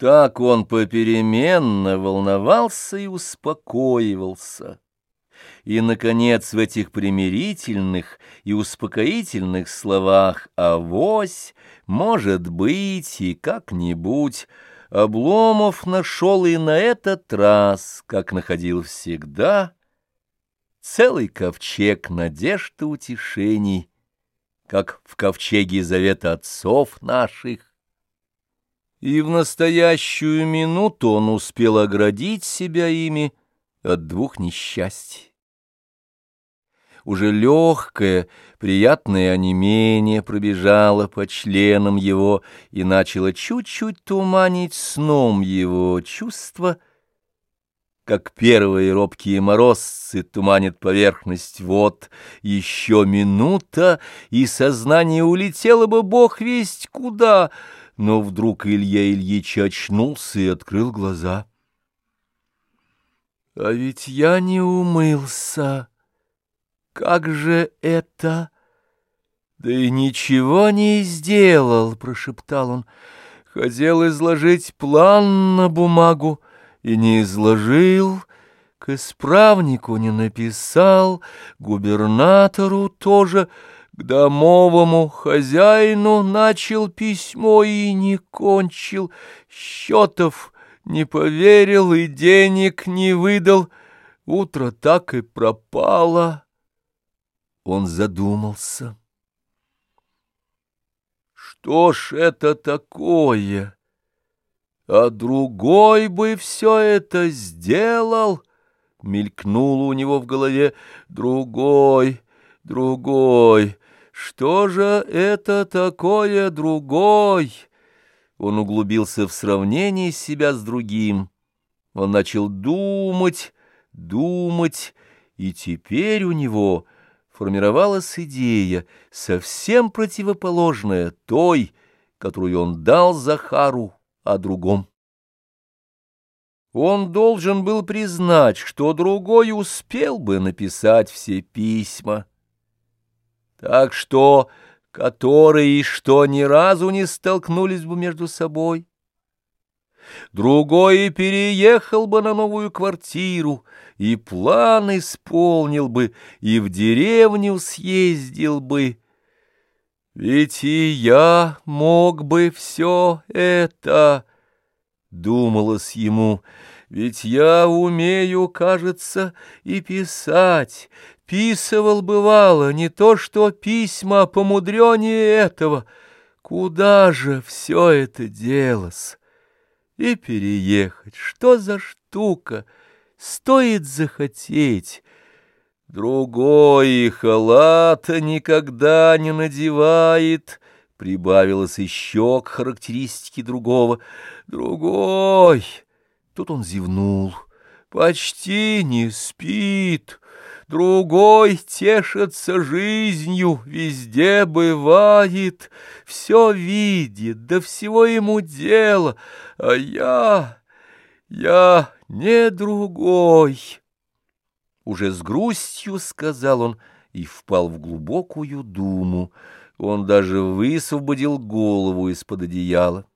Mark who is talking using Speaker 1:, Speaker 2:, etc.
Speaker 1: Так он попеременно волновался и успокоивался. И, наконец, в этих примирительных и успокоительных словах «авось», «может быть» и «как-нибудь» Обломов нашел и на этот раз, как находил всегда, целый ковчег надежд и утешений, как в ковчеге завета отцов наших. И в настоящую минуту он успел оградить себя ими от двух несчастий. Уже легкое, приятное онемение пробежало по членам его и начало чуть-чуть туманить сном его чувства, как первые робкие морозцы туманят поверхность вод, еще минута, и сознание улетело бы бог весть куда, но вдруг Илья Ильич очнулся и открыл глаза. «А ведь я не умылся!» Как же это? Да и ничего не сделал, прошептал он. Хотел изложить план на бумагу и не изложил, к исправнику не написал, губернатору тоже, к домовому хозяину начал письмо и не кончил, счетов не поверил и денег не выдал, утро так и пропало. Он задумался. Что ж это такое? А другой бы все это сделал, мелькнуло у него в голове. Другой, другой, что же это такое другой? Он углубился в сравнение себя с другим. Он начал думать, думать, и теперь у него формировалась идея, совсем противоположная той, которую он дал Захару о другом. Он должен был признать, что другой успел бы написать все письма. Так что, которые и что ни разу не столкнулись бы между собой. Другой переехал бы на новую квартиру, и план исполнил бы, и в деревню съездил бы. Ведь и я мог бы все это, — думалось ему, — ведь я умею, кажется, и писать. Писывал, бывало, не то что письма помудреннее этого. Куда же все это делось? И переехать, что за штука — стоит захотеть. Другой халата никогда не надевает, прибавилось еще к характеристике другого. Другой, тут он зевнул, почти не спит. Другой тешится жизнью, везде бывает, все видит, до всего ему дело, а я... Я не другой. Уже с грустью сказал он и впал в глубокую думу. Он даже высвободил голову из-под одеяла.